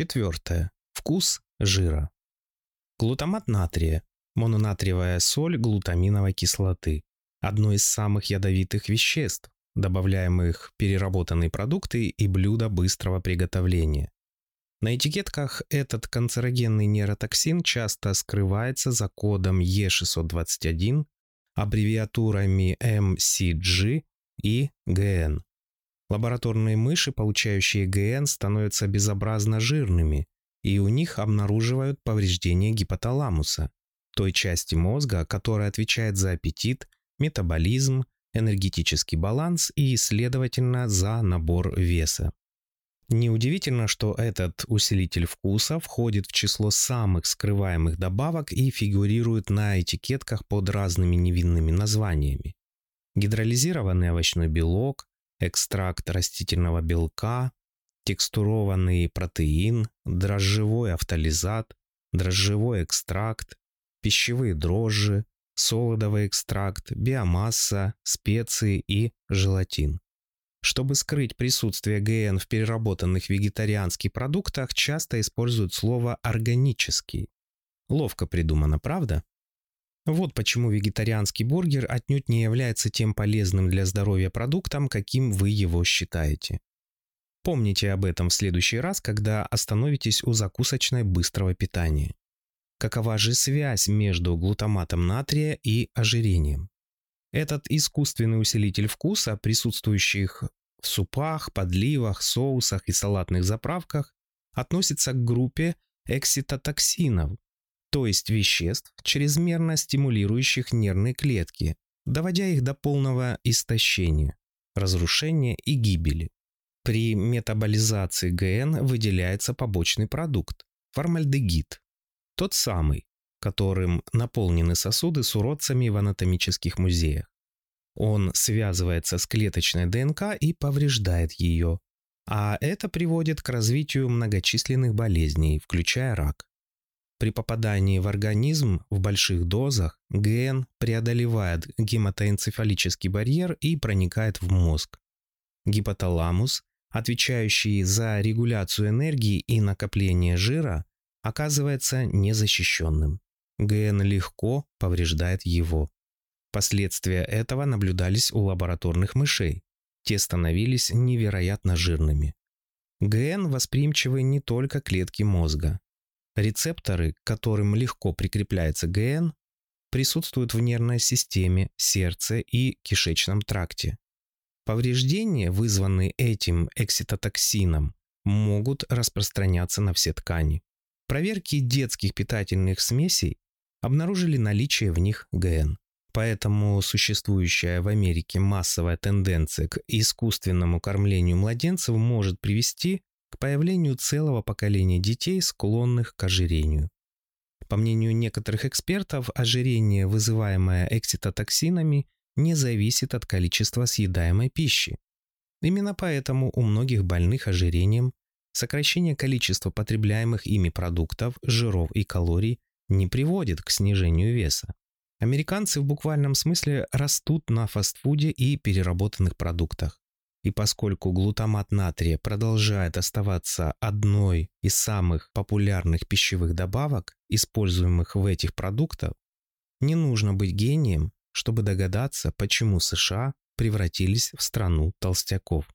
Четвертое. Вкус жира. Глутамат натрия – мононатриевая соль глутаминовой кислоты, одно из самых ядовитых веществ, добавляемых в переработанные продукты и блюда быстрого приготовления. На этикетках этот канцерогенный нейротоксин часто скрывается за кодом E621, аббревиатурами MCG и GN. Лабораторные мыши, получающие ГН, становятся безобразно жирными, и у них обнаруживают повреждение гипоталамуса, той части мозга, которая отвечает за аппетит, метаболизм, энергетический баланс и, следовательно, за набор веса. Неудивительно, что этот усилитель вкуса входит в число самых скрываемых добавок и фигурирует на этикетках под разными невинными названиями. Гидролизированный овощной белок, экстракт растительного белка, текстурованный протеин, дрожжевой автолизат, дрожжевой экстракт, пищевые дрожжи, солодовый экстракт, биомасса, специи и желатин. Чтобы скрыть присутствие ГН в переработанных вегетарианских продуктах, часто используют слово «органический». Ловко придумано, правда? Вот почему вегетарианский бургер отнюдь не является тем полезным для здоровья продуктом, каким вы его считаете. Помните об этом в следующий раз, когда остановитесь у закусочной быстрого питания. Какова же связь между глутаматом натрия и ожирением? Этот искусственный усилитель вкуса, присутствующих в супах, подливах, соусах и салатных заправках, относится к группе экситотоксинов, то есть веществ, чрезмерно стимулирующих нервные клетки, доводя их до полного истощения, разрушения и гибели. При метаболизации ГН выделяется побочный продукт – формальдегид. Тот самый, которым наполнены сосуды с уродцами в анатомических музеях. Он связывается с клеточной ДНК и повреждает ее, а это приводит к развитию многочисленных болезней, включая рак. При попадании в организм в больших дозах ГН преодолевает гематоэнцефалический барьер и проникает в мозг. Гипоталамус, отвечающий за регуляцию энергии и накопление жира, оказывается незащищенным. ГН легко повреждает его. Последствия этого наблюдались у лабораторных мышей. Те становились невероятно жирными. ГН восприимчивы не только клетки мозга. Рецепторы, к которым легко прикрепляется ГН, присутствуют в нервной системе, сердце и кишечном тракте. Повреждения, вызванные этим экситотоксином, могут распространяться на все ткани. Проверки детских питательных смесей обнаружили наличие в них ГН. Поэтому существующая в Америке массовая тенденция к искусственному кормлению младенцев может привести появлению целого поколения детей, склонных к ожирению. По мнению некоторых экспертов, ожирение, вызываемое экситотоксинами, не зависит от количества съедаемой пищи. Именно поэтому у многих больных ожирением сокращение количества потребляемых ими продуктов, жиров и калорий не приводит к снижению веса. Американцы в буквальном смысле растут на фастфуде и переработанных продуктах. И поскольку глутамат натрия продолжает оставаться одной из самых популярных пищевых добавок, используемых в этих продуктах, не нужно быть гением, чтобы догадаться, почему США превратились в страну толстяков.